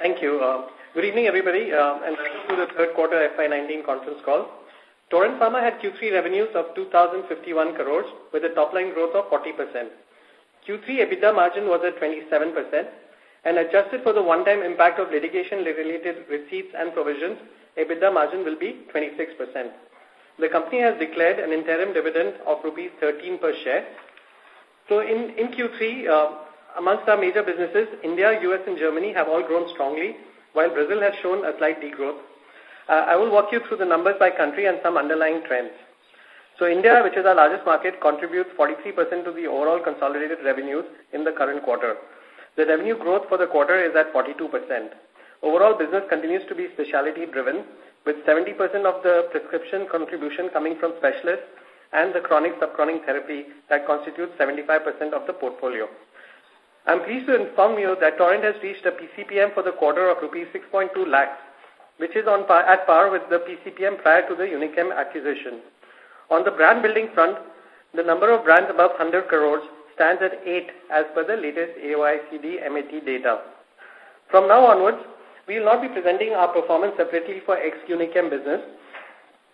Thank you. Uh, good evening, everybody, uh, and welcome to the third quarter FY19 conference call. Torrent Pharma had Q3 revenues of 2,051 crores with a top-line growth of 40%. Q3 EBITDA margin was at 27% and adjusted for the one-time impact of litigation-related receipts and provisions, EBITDA margin will be 26%. The company has declared an interim dividend of rupees 13 per share. So in, in Q3, uh, amongst our major businesses, India, US and Germany have all grown strongly, while Brazil has shown a slight degrowth. Uh, I will walk you through the numbers by country and some underlying trends. So India, which is our largest market, contributes 43% to the overall consolidated revenues in the current quarter. The revenue growth for the quarter is at 42%. Overall business continues to be specialty driven, with 70% of the prescription contribution coming from specialists and the chronic subchronic therapy that constitutes 75% of the portfolio. I'm pleased to inform you that Torrent has reached a PCPM for the quarter of rupees 6.2 lakhs, which is on par, at par with the PCPM prior to the Unichem acquisition. On the brand building front, the number of brands above 100 crores stands at 8 as per the latest AIOCD MAT data. From now onwards, we will not be presenting our performance separately for ex-Unichem business.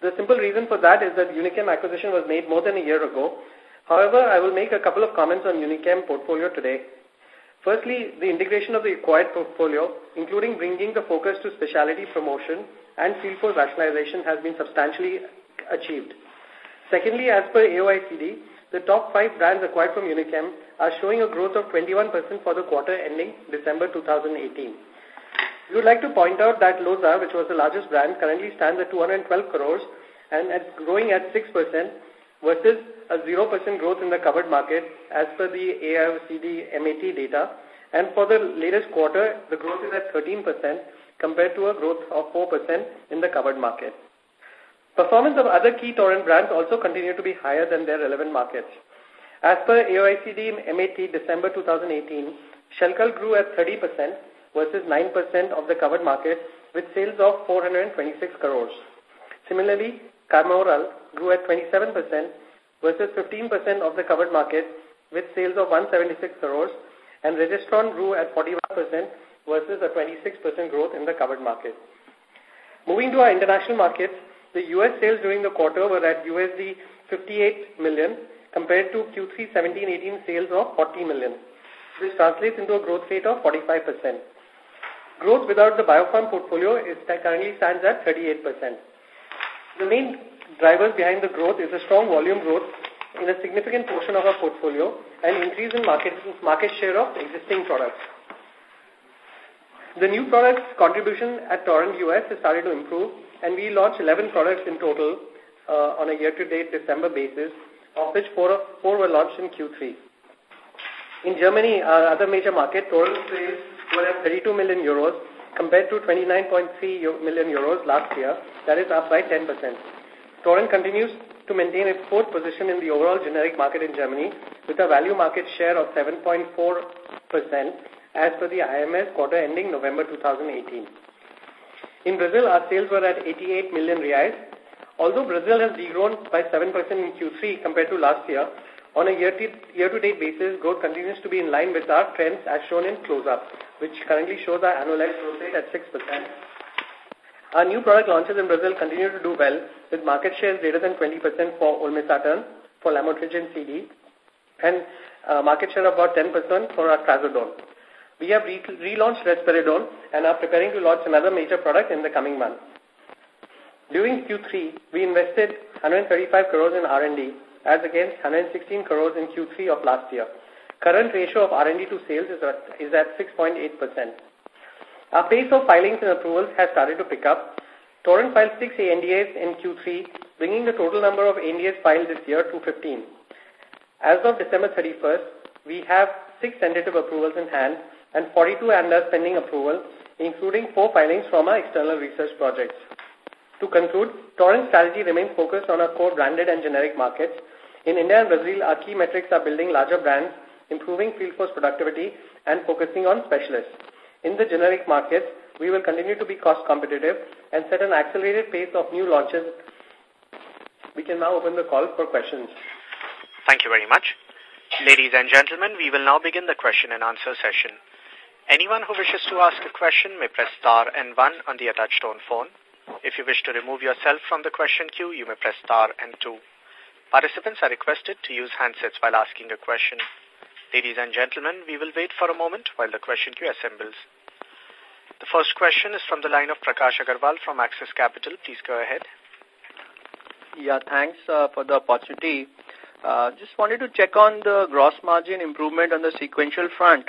The simple reason for that is that Unichem acquisition was made more than a year ago. However, I will make a couple of comments on Unichem portfolio today. Firstly, the integration of the acquired portfolio, including bringing the focus to specialty promotion and field force rationalization has been substantially achieved. Secondly, as per AIOCD, the top five brands acquired from Unichem are showing a growth of 21% for the quarter ending December 2018. We would like to point out that Losar, which was the largest brand, currently stands at 212 crores and at growing at 6% versus a 0% growth in the covered market as per the AIOCD MAT data. And for the latest quarter, the growth is at 13% compared to a growth of 4% in the covered market. Performance of other key Torrent brands also continue to be higher than their relevant markets. As per AIOCD MAT December 2018, Shelcal grew at 30% versus 9% of the covered market with sales of 426 crores. Similarly, Chymoral grew at 27% versus 15% of the covered market with sales of 176 crores and Registron grew at 41% versus a 26% growth in the covered market. Moving to our international markets, the U.S. sales during the quarter were at USD 58 million compared to Q3 17-18 sales of 40 million. This translates into a growth rate of 45%. Growth without the biopharm portfolio is currently stands at 38%. The main drivers behind the growth is a strong volume growth in a significant portion of our portfolio and increase in market, market share of existing products. The new products contribution at Torrent US has started to improve and we launched 11 products in total uh, on a year-to-date December basis, of which four, four were launched in Q3. In Germany, our other major market, Torrent sales were at 32 million euros compared to 29.3 million euros last year, that is up by 10%. Torrent continues to maintain its fourth position in the overall generic market in Germany with a value market share of 7.4% as per the IMS quarter ending November 2018. In Brazil, our sales were at 88 million reais. Although Brazil has degrown by 7% in Q3 compared to last year, on a year-to-date year basis, growth continues to be in line with our trends as shown in close-up, which currently shows our annualized growth rate at 6%. Our new product launches in Brazil continue to do well, with market shares greater than 20% for olmesartan, for lamotrigine CD, and uh, market share of about 10% for our trazodone. We have re relaunched Risperidone and are preparing to launch another major product in the coming months. During Q3, we invested 135 crores in R&D as against 116 crores in Q3 of last year. Current ratio of R&D to sales is at, is at 6.8%. Our pace of filings and approvals has started to pick up. Torrent filed six ANDAs in Q3, bringing the total number of ANDAs filed this year to 15. As of December 31st, we have six tentative approvals in hand and 42 ANDAs pending approval, including four filings from our external research projects. To conclude, Torrent's strategy remains focused on our core branded and generic markets in India and Brazil, our key metrics are building larger brands, improving field force productivity, and focusing on specialists. In the generic markets, we will continue to be cost competitive and set an accelerated pace of new launches. We can now open the call for questions. Thank you very much. Ladies and gentlemen, we will now begin the question and answer session. Anyone who wishes to ask a question may press star and one on the attached tone phone. If you wish to remove yourself from the question queue, you may press star and two. Participants are requested to use handsets while asking a question. Ladies and gentlemen, we will wait for a moment while the question queue assembles. The first question is from the line of Prakash Agarwal from Axis Capital. Please go ahead. Yeah, thanks uh, for the opportunity. Uh, just wanted to check on the gross margin improvement on the sequential front.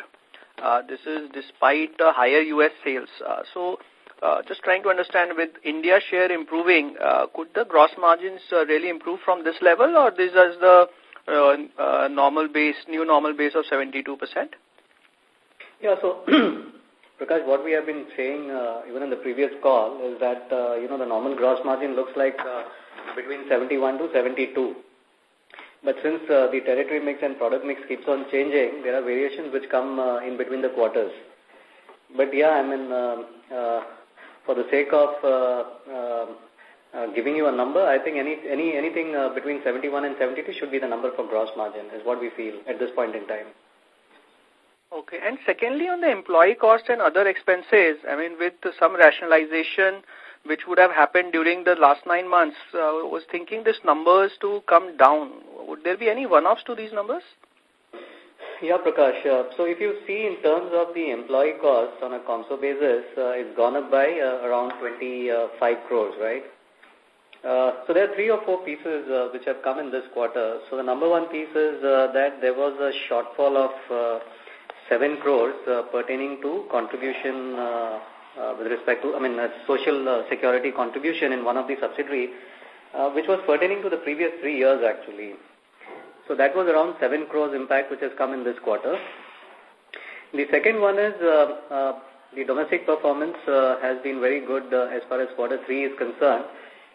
Uh, this is despite the higher U.S. sales. Uh, so uh, just trying to understand with India share improving, uh, could the gross margins uh, really improve from this level or this is the uh, uh, normal base, new normal base of 72%? Yeah, so Prakash, what we have been saying uh, even in the previous call is that, uh, you know, the normal gross margin looks like uh, between 71 to 72. But since the territory mix and product mix keeps on changing, there are variations which come in between the quarters. But yeah, I mean, uh, uh, for the sake of uh, uh, uh, giving you a number, I think any, any anything between 71 and 72 should be the number for gross margin, is what we feel at this point in time. Okay. And secondly, on the employee cost and other expenses, I mean, with some rationalization which would have happened during the last nine months, uh, was thinking this numbers to come down. Would there be any one-offs to these numbers? Yeah, Prakash. Uh, so if you see in terms of the employee cost on a console basis, uh, it's gone up by uh, around 25 crores, right? Uh, so there are three or four pieces uh, which have come in this quarter. So the number one piece is uh, that there was a shortfall of uh, 7 crores uh, pertaining to contribution uh, uh, with respect to, I mean, social security contribution in one of the subsidiary, which was pertaining to the previous three years actually. So that was around 7 crores impact which has come in this quarter. The second one is uh, uh, the domestic performance uh, has been very good as far as quarter three is concerned.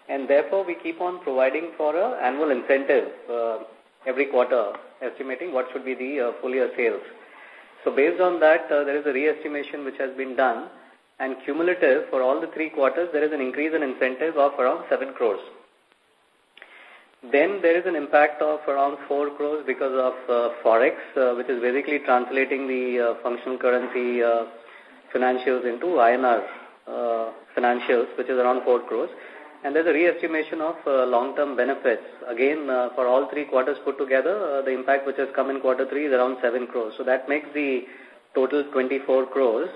And therefore, we keep on providing for an annual incentive every quarter, estimating what should be the full year sales. So based on that, uh, there is a re-estimation which has been done. And cumulative, for all the three quarters, there is an increase in incentive of around 7 crores. Then there is an impact of around 4 crores because of uh, Forex, uh, which is basically translating the uh, functional currency uh, financials into INR uh, financials, which is around 4 crores. And there's a re-estimation of uh, long-term benefits. Again, uh, for all three quarters put together, uh, the impact which has come in quarter three is around 7 crores. So that makes the total 24 crores.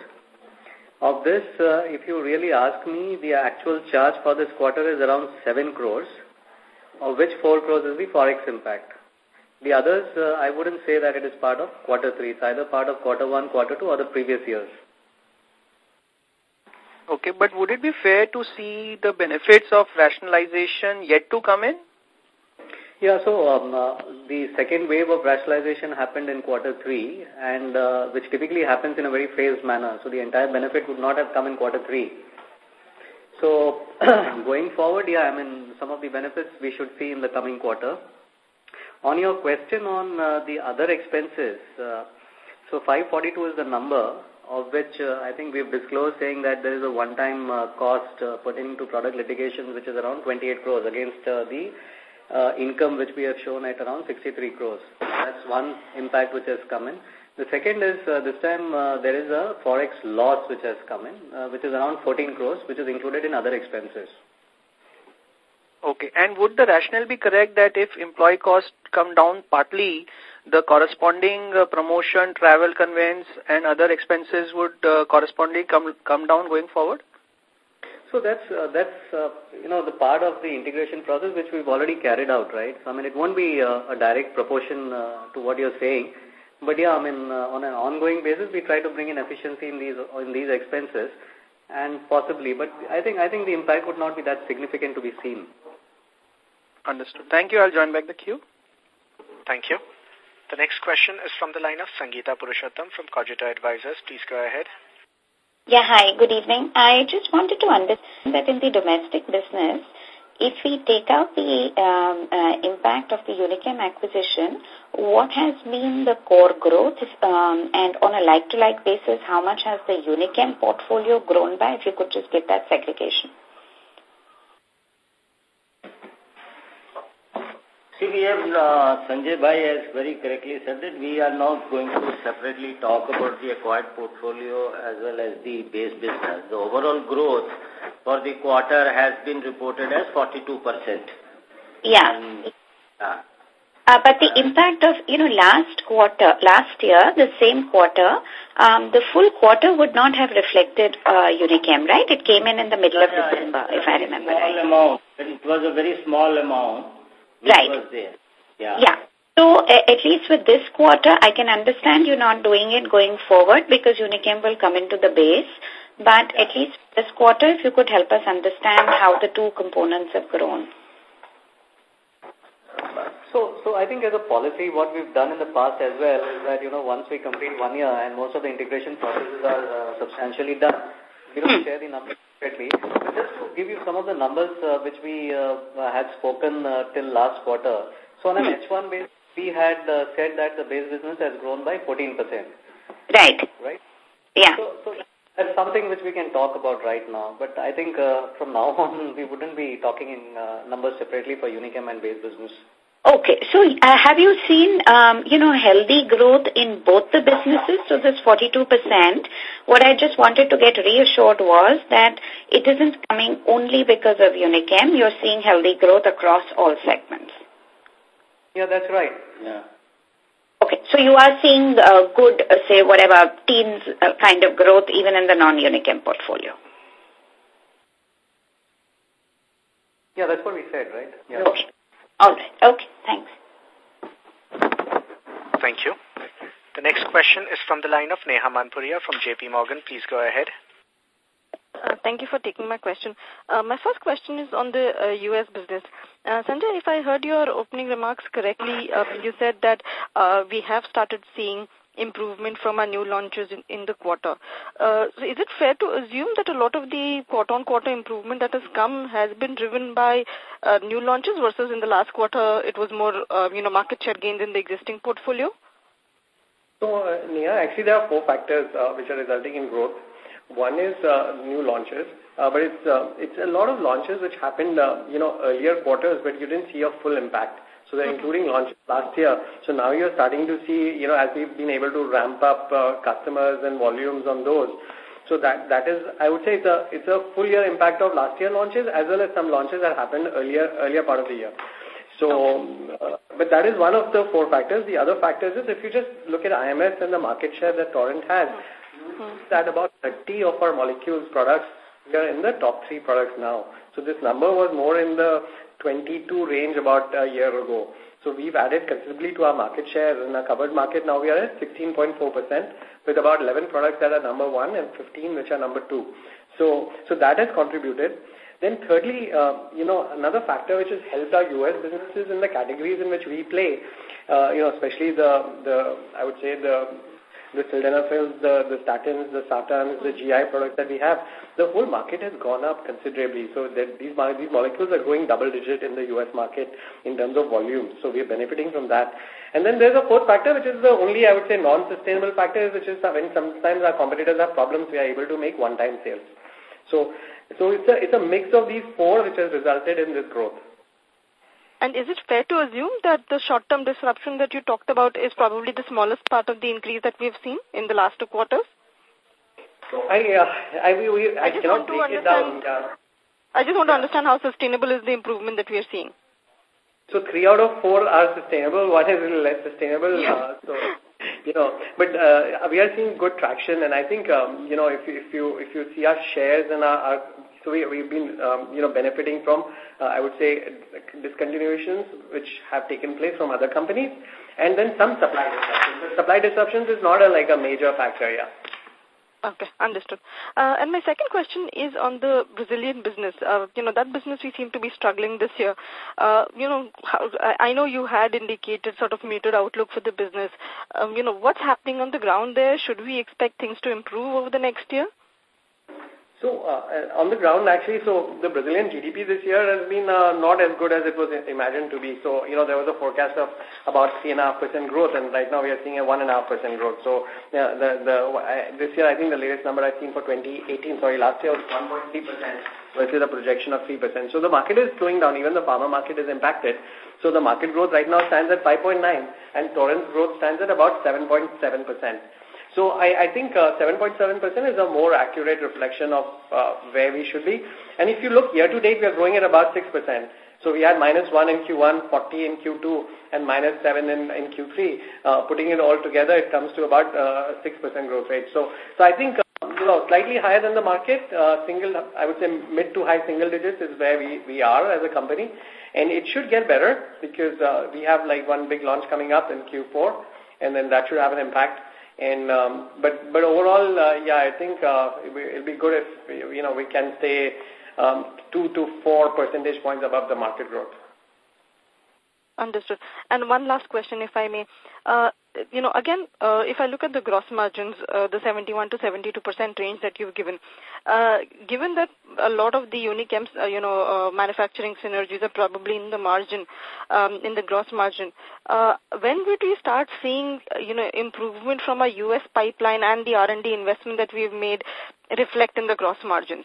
Of this, if you really ask me, the actual charge for this quarter is around 7 crores of which 4 crores is the forex impact. The others, I wouldn't say that it is part of quarter 3. It's either part of quarter 1, quarter 2 or the previous years. Okay, but would it be fair to see the benefits of rationalization yet to come in? Yeah, so um, uh, the second wave of rationalization happened in quarter 3 and uh, which typically happens in a very phased manner. So the entire benefit would not have come in quarter 3. So going forward, yeah, I mean, some of the benefits we should see in the coming quarter. On your question on uh, the other expenses, uh, so 542 is the number of which uh, I think we've disclosed saying that there is a one-time uh, cost uh, pertaining to product litigation which is around 28 crores against uh, the uh, income which we have shown at around 63 crores. That's one impact which has come in. The second is this time there is a forex loss which has come in, which is around 14 crores, which is included in other expenses. Okay. And would the rationale be correct that if employee costs come down partly, the corresponding uh, promotion, travel conveyance, and other expenses would uh, correspondingly come come down going forward? So that's uh, that's uh, you know the part of the integration process which we've already carried out, right? So I mean it won't be uh, a direct proportion uh, to what you're saying. But yeah, I mean, uh, on an ongoing basis, we try to bring in efficiency in these in these expenses, and possibly. But I think I think the impact would not be that significant to be seen. Understood. Thank you. I'll join back the queue. Thank you. The next question is from the line of Sangeeta Purushottam from Cogito Advisors. Please go ahead. Yeah, hi, good evening. I just wanted to understand that in the domestic business, if we take out the um, uh, impact of the Unichem acquisition, what has been the core growth? Um, and on a like-to-like -like basis, how much has the Unichem portfolio grown by? If you could just give that segregation. See, we have, uh, Sanjay Bhai has very correctly said that we are not going to separately talk about the acquired portfolio as well as the base business. The overall growth for the quarter has been reported as 42%. Yeah. And, uh, uh, but the impact of, you know, last quarter, last year, the same quarter, um, the full quarter would not have reflected uh, Unichem, right? It came in in the middle of December, if I remember right. amount. It was a very small amount. Right. Was there. Yeah. Yeah. So at least with this quarter, I can understand you're not doing it going forward because Unichem will come into the base. But yeah. at least this quarter, if you could help us understand how the two components have grown. So, so I think as a policy, what we've done in the past as well is that, you know, once we complete one year and most of the integration processes are uh, substantially done, we don't share the numbers separately. But just to give you some of the numbers uh, which we uh, had spoken uh, till last quarter. So on an H1 hmm. base, we had uh, said that the base business has grown by 14%. Right. Right? Yeah. So, so that's something which we can talk about right now. But I think uh, from now on, we wouldn't be talking in uh, numbers separately for Unichem and base business. Okay. So uh, have you seen, um, you know, healthy growth in both the businesses? So this 42%, what I just wanted to get reassured was that it isn't coming only because of Unichem. You're seeing healthy growth across all segments. Yeah, that's right. Yeah. Okay. So you are seeing uh, good, uh, say, whatever, teens uh, kind of growth even in the non-Unichem portfolio. Yeah, that's what we said, right? Yeah. Okay. All right. Okay. Thanks. Thank you. The next question is from the line of Neha Manpuria from JP Morgan. Please go ahead. Uh, thank you for taking my question. Uh, my first question is on the uh, U.S. business. Uh, Sanjay, if I heard your opening remarks correctly, uh, you said that uh, we have started seeing improvement from our new launches in, in the quarter. Uh, so is it fair to assume that a lot of the quarter-on-quarter -quarter improvement that has come has been driven by uh, new launches versus in the last quarter it was more, uh, you know, market share gains in the existing portfolio? So, uh, Neha, actually there are four factors uh, which are resulting in growth. One is uh, new launches, uh, but it's uh, it's a lot of launches which happened, uh, you know, earlier quarters, but you didn't see a full impact. So they're including launches last year. So now you're starting to see, you know, as we've been able to ramp up uh, customers and volumes on those. So that that is, I would say, it's a it's a full year impact of last year launches as well as some launches that happened earlier earlier part of the year. So, uh, but that is one of the four factors. The other factors is if you just look at IMS and the market share that Torrent has, mm-hmm. that about 30 of our molecules products we are in the top three products now. So this number was more in the 22 range about a year ago. So we've added considerably to our market share in our covered market. Now we are at 16.4% with about 11 products that are number one and 15 which are number two. So, so that has contributed. Then thirdly, uh, you know, another factor which has helped our U.S. businesses in the categories in which we play, uh, you know, especially the, the, I would say the the sildenafils, the, the statins, the sartans, the GI products that we have, the whole market has gone up considerably. So that these, these molecules are growing double digit in the US market in terms of volume. So we are benefiting from that. And then there's a fourth factor, which is the only, I would say, non-sustainable factor, which is when sometimes our competitors have problems, we are able to make one-time sales. So, so it's a, it's a mix of these four which has resulted in this growth. And is it fair to assume that the short-term disruption that you talked about is probably the smallest part of the increase that we've seen in the last two quarters? I, uh, I, we, we, I, I cannot break it down. Uh, I just want to understand how sustainable is the improvement that we are seeing. So three out of four are sustainable. One is a little less sustainable. Yeah. Uh, so you know, but uh, we are seeing good traction, and I think um, you know if if you if you see our shares and our, our so we, we've been, um, you know, benefiting from, uh, I would say, discontinuations which have taken place from other companies, and then some supply disruptions. Supply disruptions is not a, like a major factor, yeah. Okay, understood. Uh, and my second question is on the Brazilian business. Uh, you know, that business we seem to be struggling this year. Uh, you know, how, I know you had indicated sort of muted outlook for the business. Um, you know, what's happening on the ground there? Should we expect things to improve over the next year? So uh, on the ground, actually, so the Brazilian GDP this year has been uh, not as good as it was imagined to be. So, you know, there was a forecast of about 3.5% growth, and right now we are seeing a 1.5% growth. So yeah, the, the, uh, this year, I think the latest number I've seen for 2018, sorry, last year was 1.3% versus a projection of 3%. So the market is slowing down. Even the pharma market is impacted. So the market growth right now stands at 5.9, and Torrent's growth stands at about 7.7%. So I, I think 7.7% uh, is a more accurate reflection of uh, where we should be. And if you look year to date, we are growing at about 6%. So we had minus 1 in Q1, 40 in Q2, and minus 7 in, in Q3. Uh, putting it all together, it comes to about uh, 6% growth rate. So, so I think, uh, you know, slightly higher than the market, uh, single, I would say mid to high single digits is where we, we are as a company. And it should get better because uh, we have like one big launch coming up in Q4, and then that should have an impact. And um, but but overall, uh, yeah, I think uh, it'll be good if you know we can stay um, two to four percentage points above the market growth. Understood. And one last question, if I may. Uh, you know, again, uh, if I look at the gross margins, uh, the 71 to 72 percent range that you've given, uh, given that a lot of the Unichem's, uh, you know, uh, manufacturing synergies are probably in the margin, um, in the gross margin, uh, when would we start seeing, uh, you know, improvement from a U.S. pipeline and the R&D investment that we've made reflect in the gross margins?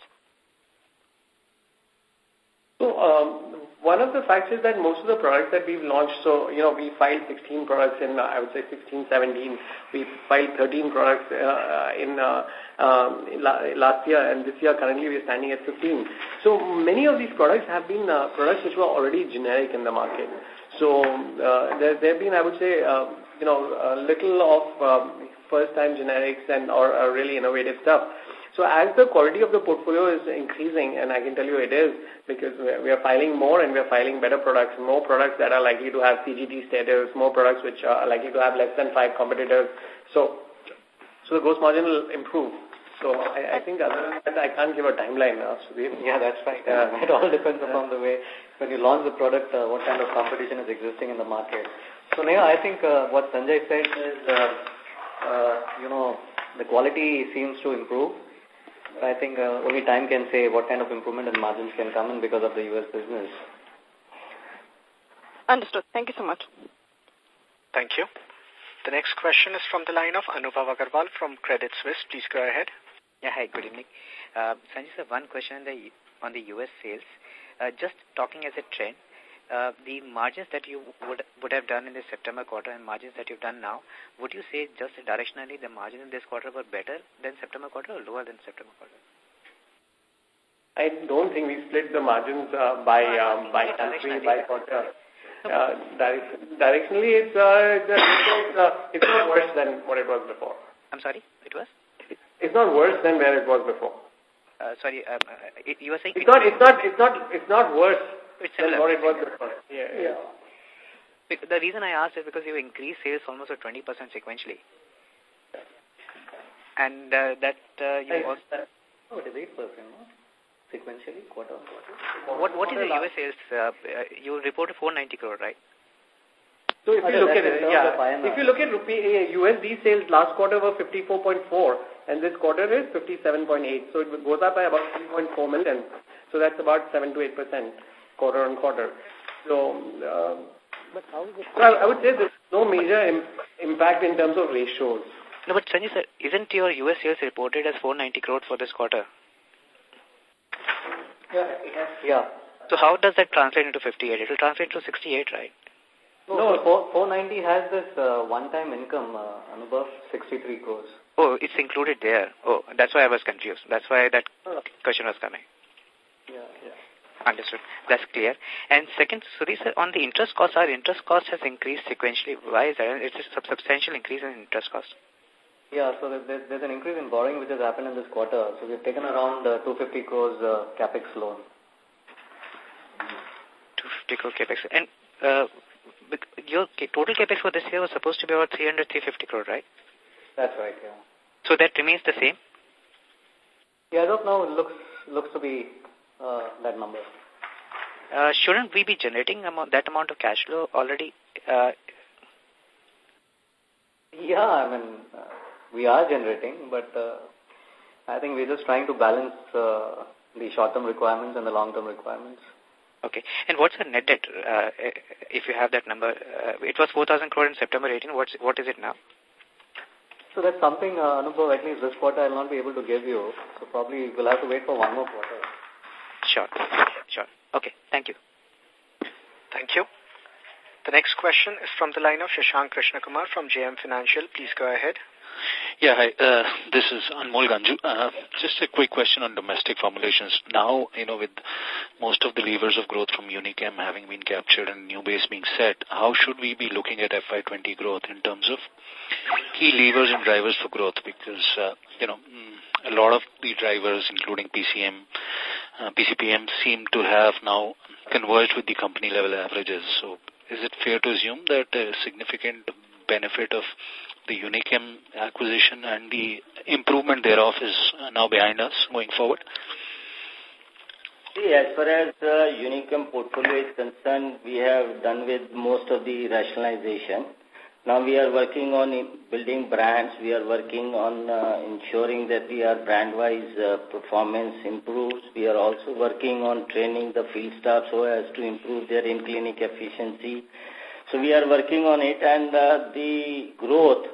So, um, one of the facts is that most of the products that we've launched, so, you know, we filed 16 products in, uh, I would say 16, 17. We filed 13 products uh, in, uh, um, last year, and this year currently we're standing at 15. So many of these products have been uh, products which were already generic in the market. So uh, there, have been, I would say, uh, you know, a little of um, first-time generics and or, or really innovative stuff. So as the quality of the portfolio is increasing, and I can tell you it is, because we are filing more and we are filing better products, more products that are likely to have CGT status, more products which are likely to have less than five competitors. So, so the gross margin will improve. So I, I think other than that, I can't give a timeline now. Yeah, that's right. Uh, it all depends upon the way, when you launch the product, uh, what kind of competition is existing in the market. So Neha, I think uh, what Sanjay said is, uh, uh, you know, the quality seems to improve. I think uh, only time can say what kind of improvement in margins can come in because of the U.S. business. Understood. Thank you so much. Thank you. The next question is from the line of Anubhav Agarwal from Credit Suisse. Please go ahead. Yeah, hi, good evening. Uh, Sanjay, sir, one question on the, on the U.S. sales. Uh, just talking as a trend, uh, the margins that you would would have done in the September quarter and margins that you've done now, would you say just directionally the margins in this quarter were better than September quarter or lower than September quarter? I don't think we split the margins uh, by um, by country, by quarter. Uh, directionally, it's, uh, it's, uh, it's not worse than what it was before. I'm sorry, it was? It's not worse than where it was before. Uh, sorry, um, uh, it, you were saying it's not. It's not. It's not. It's not worse it's similar. what it was before. Yeah, yeah. The reason I asked is because you increased sales almost at 20% sequentially. And uh, that uh, you also... Oh, it is 8%, no? Sequentially, quarter on quarter. What, what is the US sales? Uh, you reported 490 crore, right? So if you look at it, yeah, if you look at rupee, USD sales last quarter were 54.4 and this quarter is 57.8. So it goes up by about 3.4 million. So that's about 7 to 8 percent quarter on quarter. So, uh, but how is it? So I, I would say there's no major Im impact in terms of ratios. No, but Sanjay sir, isn't your US sales reported as 490 crores for this quarter? Yeah. yeah. So how does that translate into 58? It will translate to 68, right? No, no 490 has this uh, one-time income uh, above 63 crores. Oh, it's included there. Oh, that's why I was confused. That's why that question was coming. Understood. That's clear. And second, Sudhir sir, on the interest cost, our interest cost has increased sequentially. Why is that? It's a substantial increase in interest cost. Yeah, so there's, there's an increase in borrowing which has happened in this quarter. So we've taken around uh, 250 crores uh, capex loan. 250 crore capex. And uh, your total capex for this year was supposed to be about 300, 350 crore, right? That's right, yeah. So that remains the same? Yeah, as of now, it looks, looks to be uh, that number. Uh, shouldn't we be generating amount, that amount of cash flow already? Uh, yeah, I mean, uh, we are generating, but uh, I think we're just trying to balance uh, the short-term requirements and the long-term requirements. Okay. And what's the net debt, uh, if you have that number? Uh, it was 4,000 crore in September 18. What's, what is it now? So that's something, uh, Anubhav, at least this quarter I'll not be able to give you. So probably we'll have to wait for one more quarter. Sure. Sure. Okay. Thank you. Thank you. The next question is from the line of Shashank Krishnakumar from JM Financial. Please go ahead. Yeah, hi. Uh, this is Anmol Ganju. Uh, just a quick question on domestic formulations. Now, you know, with most of the levers of growth from Unichem having been captured and new base being set, how should we be looking at FY20 growth in terms of key levers and drivers for growth? Because, uh, you know, mm, a lot of the drivers, including PCM, uh, PCPM, seem to have now converged with the company level averages. So is it fair to assume that a significant benefit of the Unichem acquisition and the improvement thereof is now behind us going forward? See, as far as the Unichem portfolio is concerned, we have done with most of the rationalization. Now we are working on building brands. We are working on uh, ensuring that we are brand-wise uh, performance improves. We are also working on training the field staff so as to improve their in-clinic efficiency. So we are working on it and uh, the growth,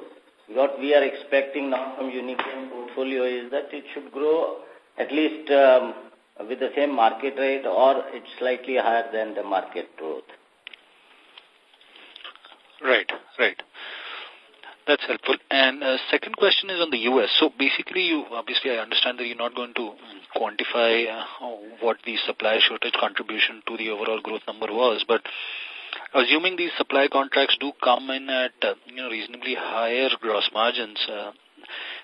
what we are expecting now from Unichem portfolio is that it should grow at least um, with the same market rate or it's slightly higher than the market growth. Right, right. That's helpful. And uh, second question is on the U.S. So basically, you obviously I understand that you're not going to quantify uh, what the supply shortage contribution to the overall growth number was, but assuming these supply contracts do come in at uh, you know reasonably higher gross margins, uh,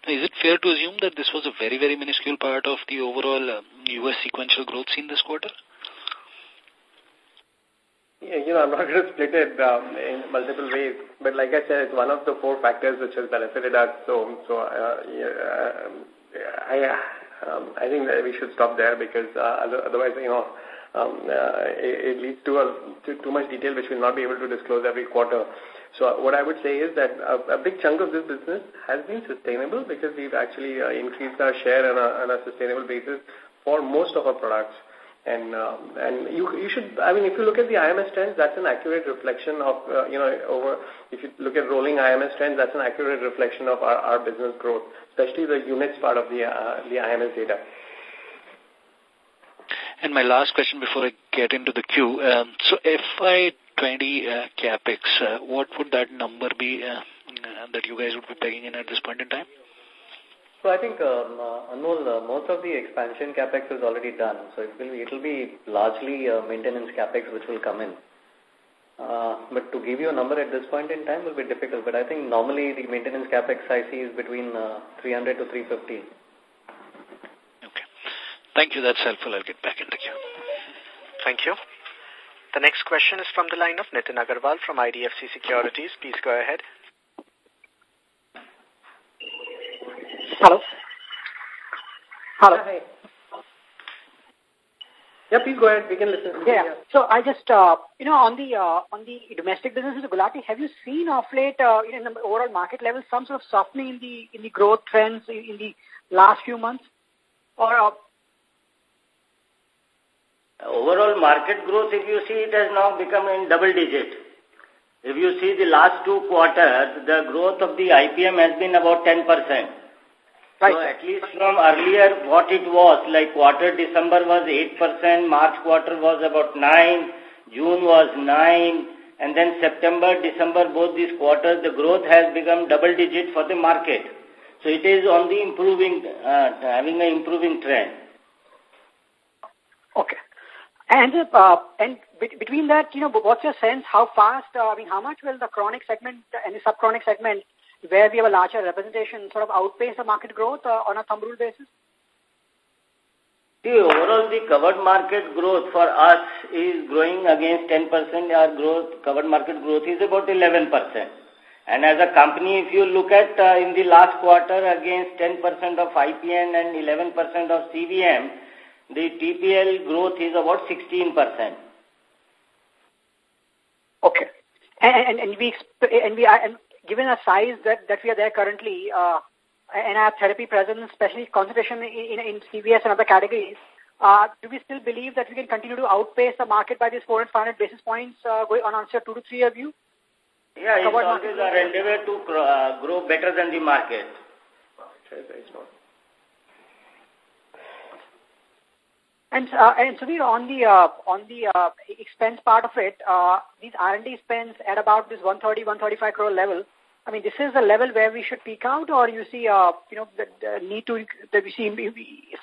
is it fair to assume that this was a very very minuscule part of the overall uh, U.S. sequential growth seen this quarter? You know, I'm not going to split it um, in multiple ways, but like I said, it's one of the four factors which has benefited us. So, so uh, yeah, um, I, um, I think that we should stop there because uh, otherwise, you know, um, uh, it, it leads to, a, to too much detail which we'll not be able to disclose every quarter. So what I would say is that a, a big chunk of this business has been sustainable because we've actually uh, increased our share on a, on a sustainable basis for most of our products. And um, and you you should I mean if you look at the IMS trends that's an accurate reflection of uh, you know over if you look at rolling IMS trends that's an accurate reflection of our, our business growth especially the units part of the uh, the IMS data. And my last question before I get into the queue, um, so FY20 uh, capex, uh, what would that number be uh, that you guys would be pegging in at this point in time? So I think, um, uh, Anmol, uh, most of the expansion capex is already done. So it will be, it will be largely uh, maintenance capex which will come in. Uh, but to give you a number at this point in time will be difficult. But I think normally the maintenance capex I see is between uh, 300 to 350. Okay. Thank you. That's helpful. I'll get back in the queue. Thank you. The next question is from the line of Nitin Agarwal from IDFC Securities. Please go ahead. Hello. Hello. Hi. Yeah, please go ahead. We can listen. Yeah. yeah. So I just, uh, you know, on the uh, on the domestic businesses of Gulati, have you seen of late, uh, in the overall market level, some sort of softening in the in the growth trends in, in the last few months, or uh, overall market growth? If you see, it has now become in double digit. If you see the last two quarters, the growth of the IPM has been about 10 percent. Right. So at least from earlier what it was, like quarter December was 8%, March quarter was about 9, June was 9, and then September, December, both these quarters, the growth has become double digit for the market. So it is on the improving, uh, having an improving trend. Okay. And uh, and between that, you know, what's your sense? How fast? Uh, I mean, how much will the chronic segment and the subchronic segment where we have a larger representation sort of outpace the market growth uh, on a thumb rule basis? See, overall the covered market growth for us is growing against 10%. Our growth, covered market growth is about 11%. And as a company, if you look at uh, in the last quarter against 10% of IPM and 11% of CVM, the TPL growth is about 16%. Okay. And, and, and we, and we, and given a size that, that we are there currently, uh, and our therapy presence, especially concentration in, in, in CVS and other categories, uh, do we still believe that we can continue to outpace the market by these 400 500 basis points uh, going on answer two to three year view? Yeah, it's always our endeavor to uh, grow better than the market. And uh, and Sudhir, on the uh, on the uh, expense part of it, uh, these R&D spends at about this 130, 135 crore level. I mean, this is the level where we should peak out, or you see, uh, you know, the, the need to that we see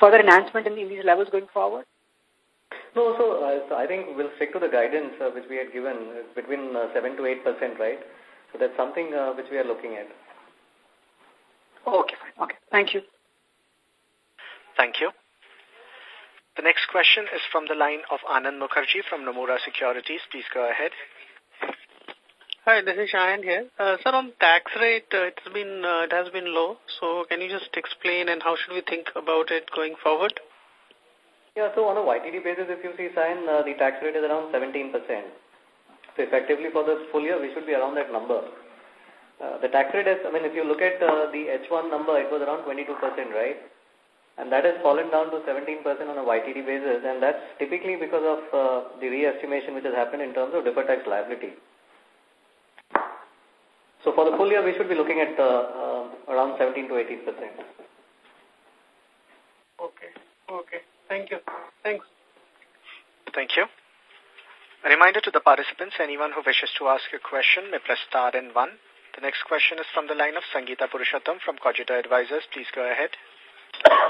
further enhancement in, in these levels going forward. No, so, uh, so I think we'll stick to the guidance uh, which we had given uh, between uh, 7 to 8 percent, right? So that's something uh, which we are looking at. Okay, fine. Okay, thank you. Thank you. The next question is from the line of Anand Mukherjee from Nomura Securities. Please go ahead. Hi, this is Shayan here. Uh, sir, on tax rate, uh, it's been uh, it has been low. So can you just explain and how should we think about it going forward? Yeah, so on a YTD basis, if you see sign, uh, the tax rate is around 17%. So effectively for the full year, we should be around that number. Uh, the tax rate is, I mean, if you look at uh, the H1 number, it was around 22%, right? And that has fallen down to 17% on a YTD basis, and that's typically because of uh, the re-estimation which has happened in terms of deferred tax liability. So for the full year, we should be looking at uh, uh, around 17 to 18 percent. Okay. Okay. Thank you. Thanks. Thank you. A reminder to the participants, anyone who wishes to ask a question may press star and one. The next question is from the line of Sangeeta Purushottam from Cogito Advisors. Please go ahead.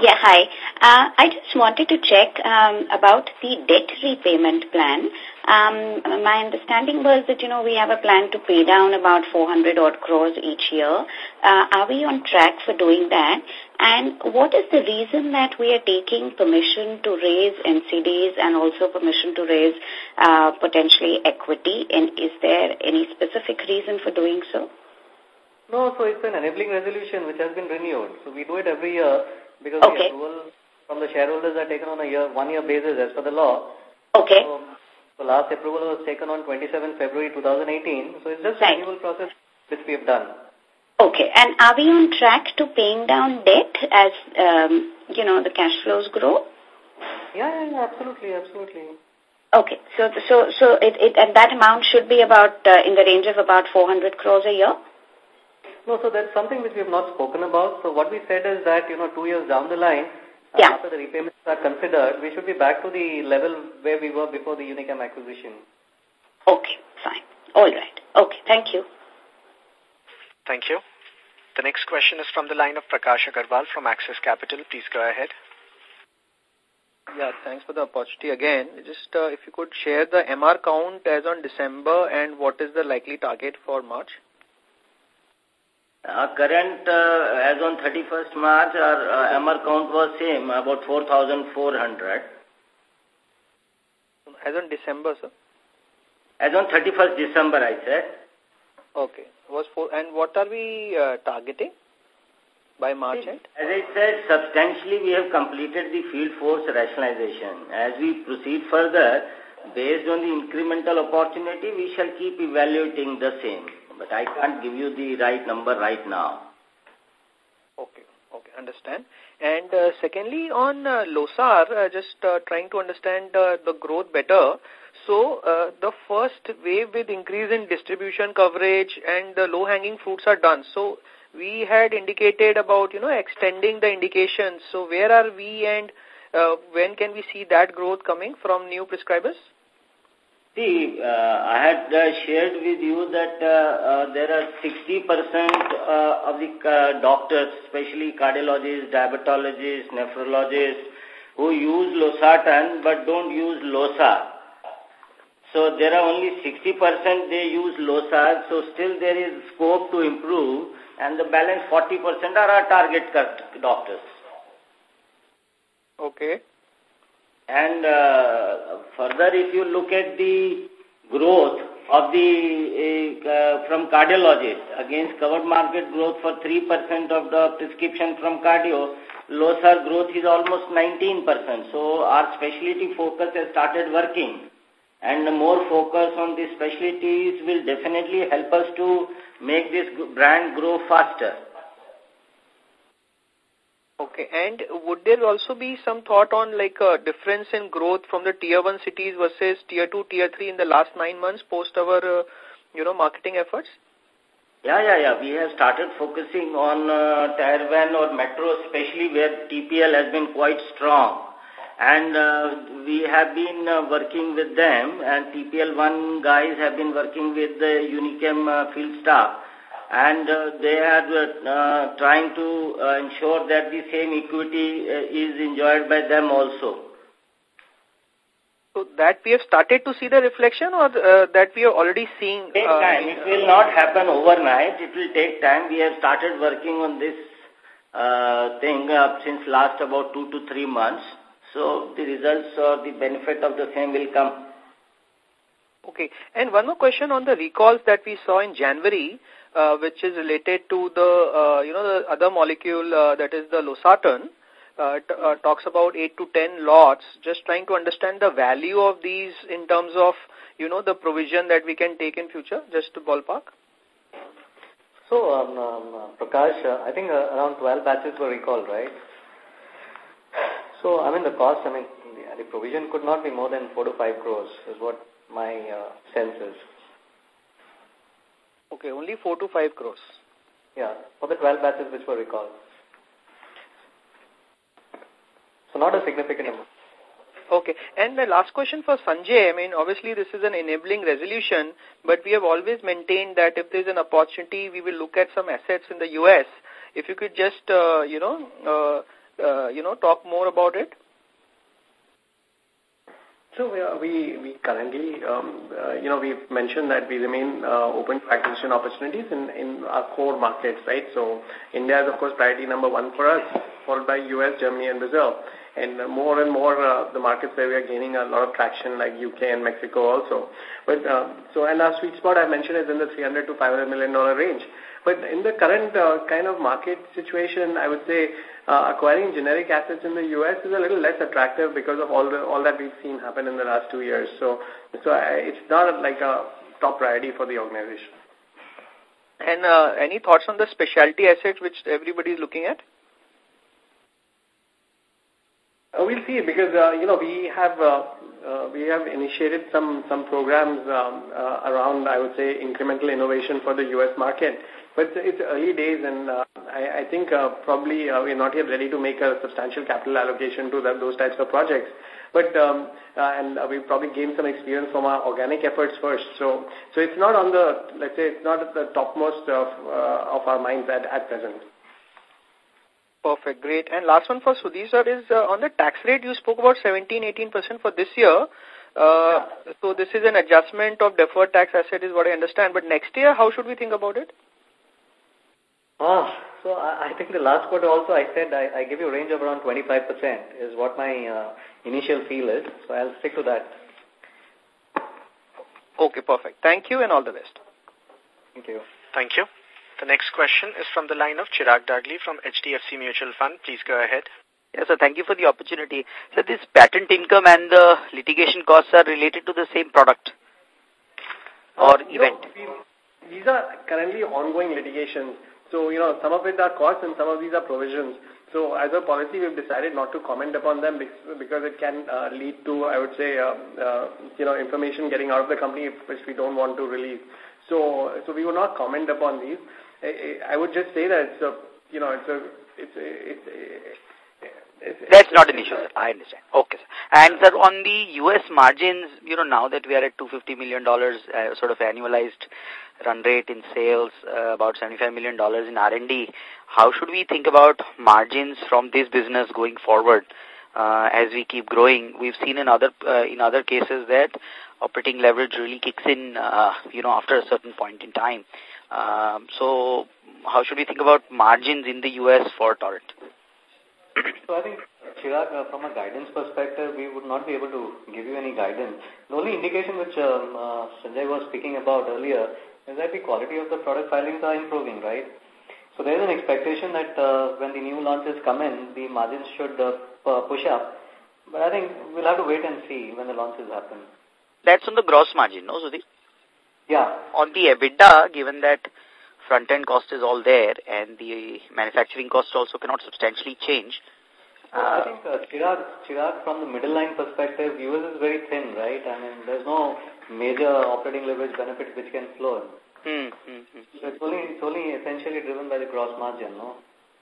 Yeah, hi. Uh, I just wanted to check um, about the debt repayment plan. Um, my understanding was that, you know, we have a plan to pay down about 400 odd crores each year. Uh, are we on track for doing that? And what is the reason that we are taking permission to raise NCDs and also permission to raise uh, potentially equity? And is there any specific reason for doing so? No, so it's an enabling resolution which has been renewed. So we do it every year because okay. the approval from the shareholders are taken on a year, one year basis as per the law. Okay. So, the last approval was taken on 27 February 2018. So it's just right. a renewal process which we have done. Okay. And are we on track to paying down debt as, um, you know, the cash flows grow? Yeah, yeah, yeah absolutely, absolutely. Okay. So, so, so it, it, and that amount should be about, uh, in the range of about 400 crores a year? No, so that's something which we have not spoken about. So what we said is that, you know, two years down the line, uh, yeah. after the repayments are considered, we should be back to the level where we were before the Unichem acquisition. Okay, fine. All right. Okay, thank you. Thank you. The next question is from the line of Prakash Agarwal from Axis Capital. Please go ahead. Yeah, thanks for the opportunity again. Just uh, if you could share the MR count as on December and what is the likely target for March? Our current, uh, as on 31st March, our uh, MR count was same, about 4,400. As on December, sir? As on 31st December, I said. Okay. Was four, and what are we uh, targeting by March end? As I said, substantially we have completed the field force rationalization. As we proceed further, based on the incremental opportunity, we shall keep evaluating the same but I can't give you the right number right now. Okay, okay, understand. And uh, secondly, on uh, Losar, uh, just uh, trying to understand uh, the growth better. So, uh, the first wave with increase in distribution coverage and the low-hanging fruits are done. So, we had indicated about, you know, extending the indications. So, where are we and uh, when can we see that growth coming from new prescribers? See, uh, I had uh, shared with you that uh, uh there are 60% uh, of the uh, doctors, especially cardiologists, diabetologists, nephrologists, who use losartan but don't use losar. So there are only 60% they use losar, so still there is scope to improve, and the balance 40% are our target doctors. Okay. And uh, further, if you look at the growth of the uh, from cardiologists against covered market growth for 3% of the prescription from cardio, Losar growth is almost 19%. So our specialty focus has started working. And more focus on the specialties will definitely help us to make this brand grow faster. Okay. And would there also be some thought on like a difference in growth from the tier 1 cities versus tier 2, tier 3 in the last nine months post our, uh, you know, marketing efforts? Yeah, yeah, yeah. We have started focusing on uh, tier 1 or metro, especially where TPL has been quite strong. And uh, we have been uh, working with them and TPL1 guys have been working with the Unichem uh, field staff and uh, they are uh, trying to uh, ensure that the same equity uh, is enjoyed by them also. So that we have started to see the reflection or uh, that we are already seeing? Take time. It will not happen overnight. It will take time. We have started working on this thing since last about two to three months. So the results or the benefit of the same will come. Okay. And one more question on the recalls that we saw in January uh, which is related to the, uh, you know, the other molecule uh, that is the losartan. Uh, uh, talks about 8 to 10 lots, just trying to understand the value of these in terms of, you know, the provision that we can take in future, just to ballpark. So, um, um, Prakash, uh, I think uh, around 12 batches were recalled, right? So, I mean, the cost, I mean, the, the provision could not be more than 4 to 5 crores, is what my uh, sense is. Okay, only 4 to 5 crores. Yeah, for the 12 batches which were recalled. So not a significant number. Okay. And the last question for Sanjay, I mean, obviously this is an enabling resolution, but we have always maintained that if there's an opportunity, we will look at some assets in the U.S. If you could just, uh, you know, uh, uh, you know, talk more about it. So uh, we we currently, um, uh, you know, we've mentioned that we remain uh, open to acquisition opportunities in, in our core markets, right? So India is, of course, priority number one for us, followed by U.S., Germany, and Brazil. And more and more uh, the markets where we are gaining a lot of traction, like UK and Mexico also. But uh, so, and our sweet spot I mentioned is in the 300 to 500 million dollar range. But in the current uh, kind of market situation, I would say uh, acquiring generic assets in the U.S. is a little less attractive because of all the all that we've seen happen in the last two years. So, so I, it's not like a top priority for the organization. And uh, any thoughts on the specialty assets which everybody is looking at? Uh, we'll see because uh, you know we have uh, uh, we have initiated some some programs um, uh, around I would say incremental innovation for the U.S. market. But it's early days, and uh, I, I think uh, probably uh, we're not yet ready to make a substantial capital allocation to that, those types of projects. But um, uh, and uh, we probably gained some experience from our organic efforts first. So so it's not on the let's say it's not at the topmost of uh, of our minds at at present. Perfect, great. And last one for Sudhir sir is uh, on the tax rate. You spoke about 17-18% for this year. Uh, yeah. So this is an adjustment of deferred tax asset is what I understand. But next year, how should we think about it? Oh, so I, I think the last quarter also I said I, I give you a range of around 25% is what my uh, initial feel is. So I'll stick to that. Okay, perfect. Thank you and all the best. Thank you. Thank you. The next question is from the line of Chirag Dagli from HDFC Mutual Fund. Please go ahead. Yes, sir. Thank you for the opportunity. So this patent income and the litigation costs are related to the same product or uh, event? No, these are currently ongoing litigations. So, you know, some of it are costs and some of these are provisions. So, as a policy, we've decided not to comment upon them because it can uh, lead to, I would say, uh, uh, you know, information getting out of the company which we don't want to release. So, so we will not comment upon these. I, I would just say that it's a, you know, it's a, it's a, it's a, that's not an issue, sir. I understand. Okay, sir. And, sir, on the U.S. margins, you know, now that we are at $250 million uh, sort of annualized run rate in sales, uh, about $75 million in R&D, how should we think about margins from this business going forward uh, as we keep growing? We've seen in other, uh, in other cases that operating leverage really kicks in, uh, you know, after a certain point in time. Um, so how should we think about margins in the U.S. for Torrent? So I think, Chirag, uh, from a guidance perspective, we would not be able to give you any guidance. The only indication which um, uh, Sanjay was speaking about earlier is that the quality of the product filings are improving, right? So there is an expectation that uh, when the new launches come in, the margins should uh, push up. But I think we'll have to wait and see when the launches happen. That's on the gross margin, no, Sudhir? Yeah. On the EBITDA, given that front-end cost is all there and the manufacturing cost also cannot substantially change. Uh, I think, uh, Chirag, Chirag, from the middle line perspective, US is very thin, right? I mean, there's no major operating leverage benefit which can flow. Hmm, hmm, hmm. So it's only, it's only essentially driven by the gross margin, no?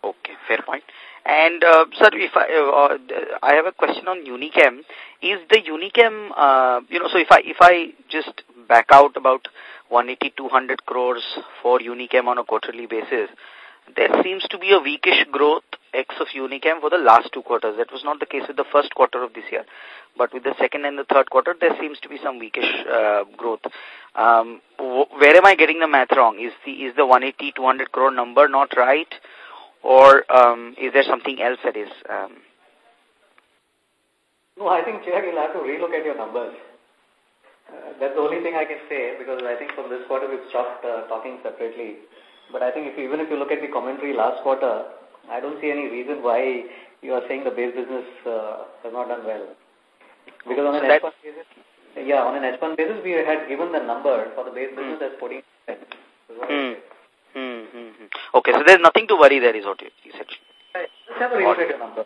Okay, fair point. And, uh, sir, if I, uh, I have a question on Unichem. Is the Unichem, uh, you know, so if I, if I just back out about 180, 200 crores for Unichem on a quarterly basis, there seems to be a weakish growth ex of Unichem for the last two quarters. That was not the case with the first quarter of this year. But with the second and the third quarter, there seems to be some weakish uh, growth. Um, where am I getting the math wrong? Is the, is the 180, 200 crore number not right? Or um, is there something else that is... Um... No, I think, Chirag, you'll have to relook at your numbers. Uh, that's the only thing I can say because I think from this quarter we've stopped uh, talking separately. But I think if you, even if you look at the commentary last quarter, I don't see any reason why you are saying the base business uh, has not done well. Because on an H1 basis, yeah, on an H1 basis, we had given the number for the base business mm. as 14%. Hmm. Hmm, hmm, hmm. Okay, so there's nothing to worry there is what you, said. Just have a relook at your number.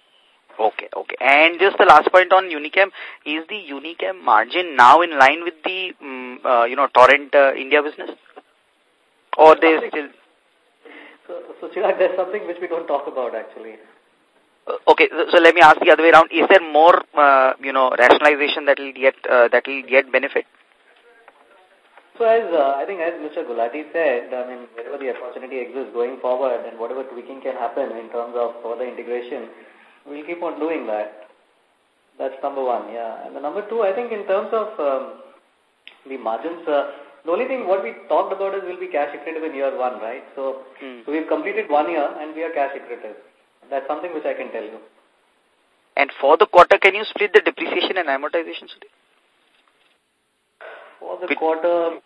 Okay, okay. And just the last point on Unichem, is the Unichem margin now in line with the, um, uh, you know, Torrent uh, India business? Or they still... So, so Chirag, there's something which we don't talk about actually. Uh, okay, so, let me ask the other way around. Is there more, uh, you know, rationalization that will get uh, that will get benefit? So as uh, I think as Mr. Gulati said, I mean, wherever the opportunity exists going forward and whatever tweaking can happen in terms of further integration, we'll keep on doing that. That's number one, yeah. And the number two, I think in terms of um, the margins, uh, the only thing what we talked about is we will be cash accretive in year one, right? So, hmm. so we've completed one year and we are cash accretive. That's something which I can tell you. And for the quarter, can you split the depreciation and amortization today? For the quarter,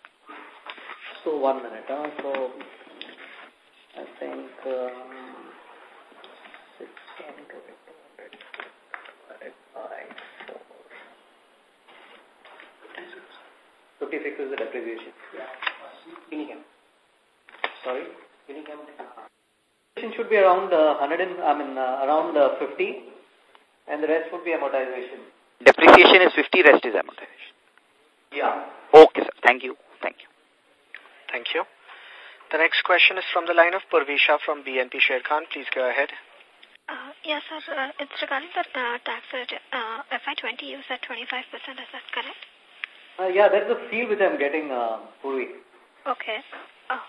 so one minute, huh? so I think um, 56 is the depreciation. Yeah. Sorry? Depreciation should be around uh, 100 and, I mean, uh, around uh, 50 and the rest would be amortization. Depreciation is 50, rest is amortization. Yeah. Okay, sir. Thank you. Thank you. Thank you. The next question is from the line of Purvisha from BNP Sharekhan. Please go ahead. Uh, yes, sir. Uh, it's regarding the uh, tax rate. Uh, FY20 you said 25%. Is that correct? Uh, yeah, that's the feel which I'm getting, uh, Purvi. Okay. Uh,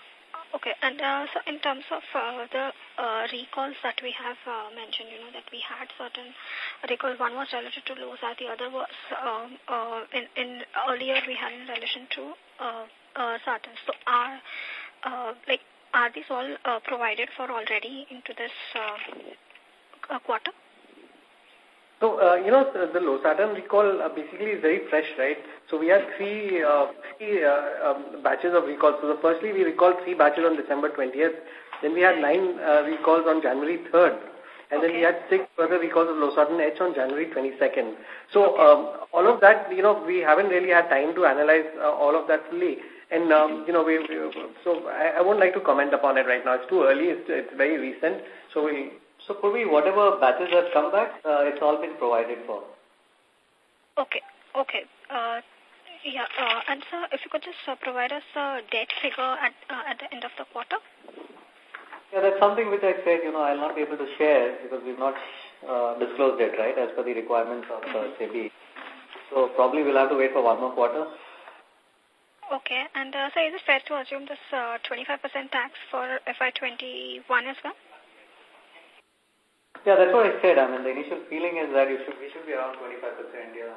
okay. And uh, so in terms of uh, the uh, recalls that we have uh, mentioned, you know, that we had certain recalls. One was related to Losar, the other was um, uh, in, in earlier we had in relation to uh, uh, Sartan. So are, uh, like, are these all uh, provided for already into this uh, uh, quarter? So, uh, you know, the, the losartan recall uh, basically is very fresh, right? So we had three, uh, three uh, um, batches of recalls. So the firstly, we recalled three batches on December 20th. Then we had nine uh, recalls on January 3rd. And okay. then we had six further recalls of losartan H on January 22nd. So okay. um, all of that, you know, we haven't really had time to analyze uh, all of that fully. And, um, you know, we, we so I, I won't like to comment upon it right now. It's too early. It's, it's very recent. So we'll so, Purvi, whatever batches have come back, uh, it's all been provided for. Okay, okay. Uh, yeah, uh, and sir, if you could just uh, provide us a debt figure at uh, at the end of the quarter. Yeah, that's something which I said, you know, I'll not be able to share because we've not uh, disclosed it, right, as per the requirements of uh, SEBI. So probably we'll have to wait for one more quarter. Okay, and uh, so is it fair to assume this 25% uh, tax for FY21 as well? Yeah, that's what I said. I mean, the initial feeling is that you should we should be around 25%, yeah.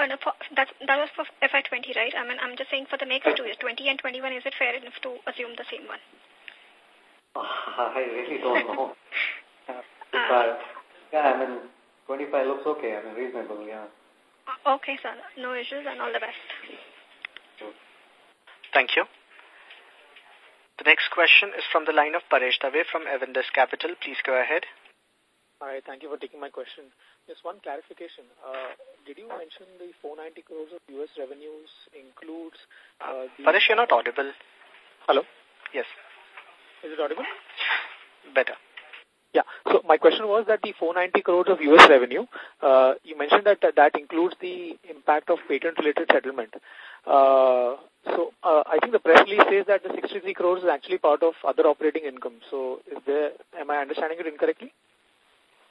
Oh, no, for, that, that was for FY20, right? I mean, I'm just saying for the next two years, 20 and 21, is it fair enough to assume the same one? Oh, I really don't know. uh, but, yeah, I mean, 25 looks okay. I mean, reasonable, yeah. Uh, okay, sir. No issues and all the best. Thank you. The next question is from the line of Paresh Dave from Avendus Capital. Please go ahead. Hi, thank you for taking my question. Just one clarification. Uh, did you mention the 490 crores of U.S. revenues includes... Uh, Paresh, you're not audible. Hello? Yes. Is it audible? Better. Yeah. So my question was that the 490 crores of U.S. revenue, uh, you mentioned that that includes the impact of patent-related settlement. Uh, so uh, I think the press release says that the 63 crores is actually part of other operating income. So is there, am I understanding it incorrectly?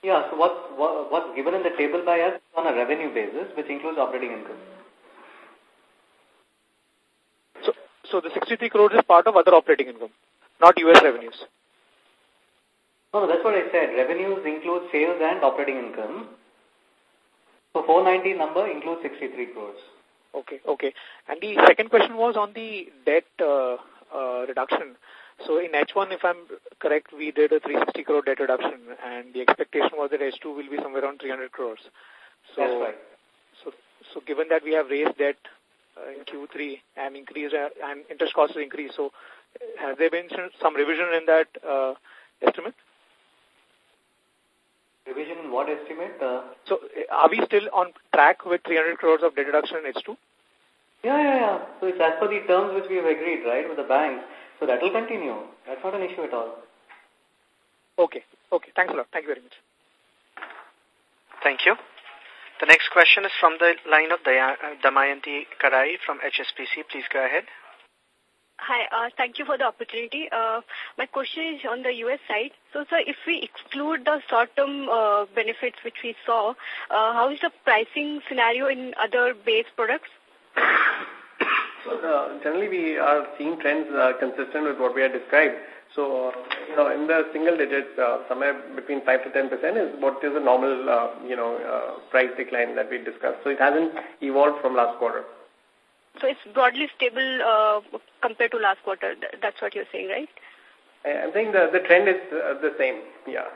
Yeah, so what's, what, what's given in the table by us on a revenue basis, which includes operating income. So, so the 63 crores is part of other operating income, not U.S. revenues. No, no, that's what I said. Revenues include sales and operating income. So 490 number includes 63 crores. Okay, okay. And the second question was on the debt uh, uh, reduction. So in H1, if I'm correct, we did a 360 crore debt reduction, and the expectation was that H2 will be somewhere around 300 crores. So, That's right. So, so given that we have raised debt uh, in Q3 and increased uh, and interest costs increased, so has there been some revision in that uh, estimate? Revision in what estimate? Uh, so are we still on track with 300 crores of debt reduction in H2? Yeah, yeah, yeah. So it's as per the terms which we have agreed, right, with the banks. So that will continue. That's not an issue at all. Okay. Okay. Thanks a lot. Thank you very much. Thank you. The next question is from the line of Damayanti Kerai from HSBC. Please go ahead. Hi, uh, thank you for the opportunity. Uh, my question is on the U.S. side. So, sir, if we exclude the short-term uh, benefits which we saw, uh, how is the pricing scenario in other base products? So, uh, generally, we are seeing trends uh, consistent with what we had described. So, uh, you know, in the single digits, uh, somewhere between 5 to 10% is what is a normal, uh, you know, uh, price decline that we discussed. So it hasn't evolved from last quarter. So it's broadly stable uh, compared to last quarter. That's what you're saying, right? I'm saying the, the trend is uh, the same, yeah.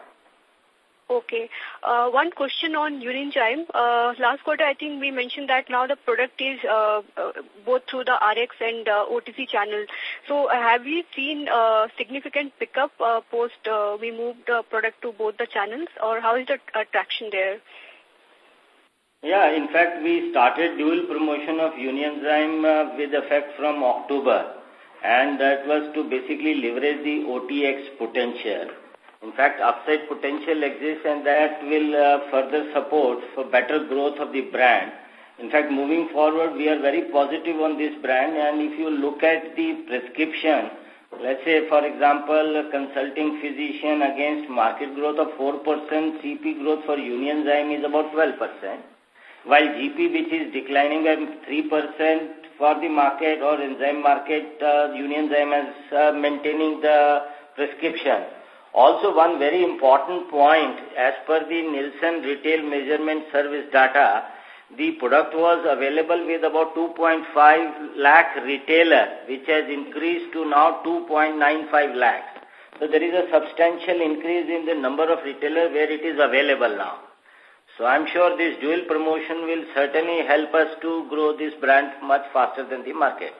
Okay. Uh, one question on Unienzyme. Uh, last quarter, I think we mentioned that now the product is uh, uh, both through the RX and uh, OTC channel. So uh, have we seen significant pickup post we moved the product to both the channels or how is the traction there? Yeah, in fact, we started dual promotion of uh, with effect from October. And that was to basically leverage the OTC potential. In fact, upside potential exists and that will uh, further support for better growth of the brand. In fact, moving forward, we are very positive on this brand and if you look at the prescription, let's say, for example, consulting physician against market growth of 4%, CP growth for Unienzyme is about 12% while GP, which is declining at 3% for the market or enzyme market, uh, Unienzyme is uh, maintaining the prescription. Also, one very important point, as per the Nielsen Retail Measurement Service data, the product was available with about 2.5 lakh retailer, which has increased to now 2.95 lakhs. So there is a substantial increase in the number of retailers where it is available now. So I'm sure this dual promotion will certainly help us to grow this brand much faster than the market.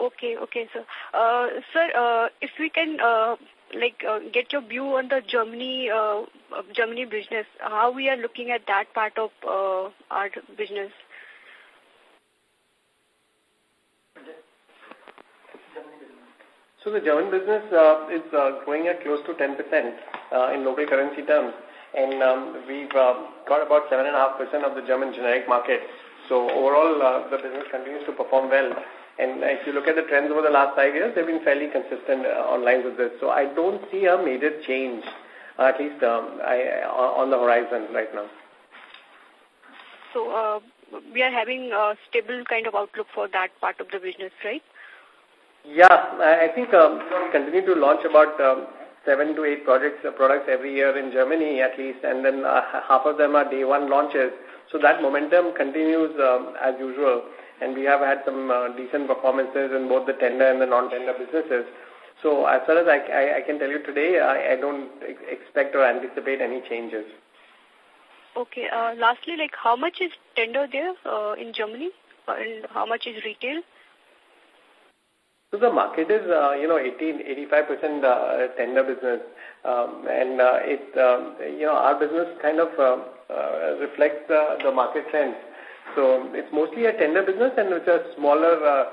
Okay, okay, sir. Uh, sir, uh, if we can uh, like uh, get your view on the Germany uh, Germany business, how we are looking at that part of uh, our business. So the German business uh, is uh, growing at close to 10% uh, in local currency terms and um, we've uh, got about 7.5% of the German generic market. So overall, uh, the business continues to perform well. And if you look at the trends over the last five years, they've been fairly consistent uh, on lines with this. So I don't see a major change, uh, at least um, I, on the horizon right now. So uh, we are having a stable kind of outlook for that part of the business, right? Yeah, I think um, we continue to launch about um, seven to eight projects, uh, products every year in Germany at least, and then uh, half of them are day one launches. So that momentum continues um, as usual, and we have had some uh, decent performances in both the tender and the non-tender businesses. So as far as I, I, I can tell you today, I, I don't ex expect or anticipate any changes. Okay. Uh, lastly, like how much is tender there uh, in Germany, and how much is retail? So the market is, uh, you know, 18, 85% uh, tender business. Um, and uh, it, um, you know, our business kind of uh, uh, reflects uh, the market trends. So it's mostly a tender business and it's a smaller, uh,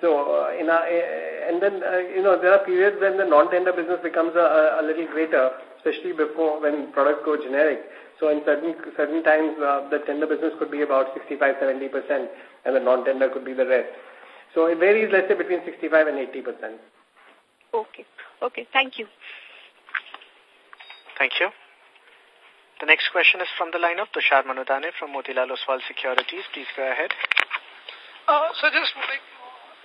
So, uh, in a, uh, and then, uh, you know, there are periods when the non-tender business becomes a, a little greater, especially before when products go generic. So in certain certain times, uh, the tender business could be about 65, 70 percent, and the non-tender could be the rest. So it varies, let's say, between 65 and 80 percent. Okay. Okay. Thank you. Thank you. The next question is from the line of Tushar Manudhane from Motilal Oswal Securities. Please go ahead. Uh, so just like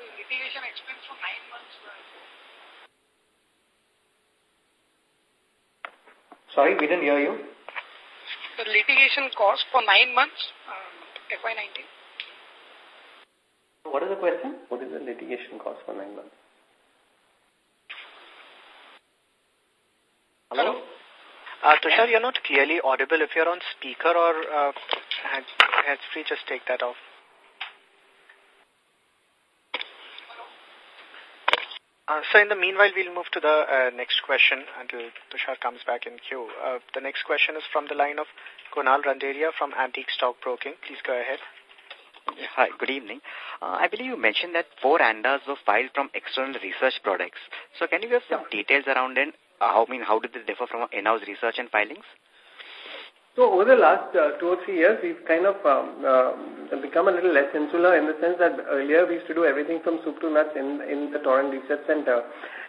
the litigation expense for nine months. Sorry, we didn't hear you. The litigation cost for nine months, uh, FY19. What is the question? What is the litigation cost for nine months? Hello? Uh, Tushar, you're not clearly audible. If you're on speaker or uh, heads free, just take that off. Uh, so in the meanwhile, we'll move to the uh, next question until Tushar comes back in queue. Uh, the next question is from the line of Kunal Randeria from Antique Stock Broking. Please go ahead. Hi, good evening. Uh, I believe you mentioned that four ANDAs were filed from external research products. So can you give some details around it? Uh, how, mean, how did they differ from in-house research and filings? So over the last uh, two or three years, we've kind of um, uh, become a little less insular in the sense that earlier we used to do everything from soup to nuts in, in the Torrent Research Center.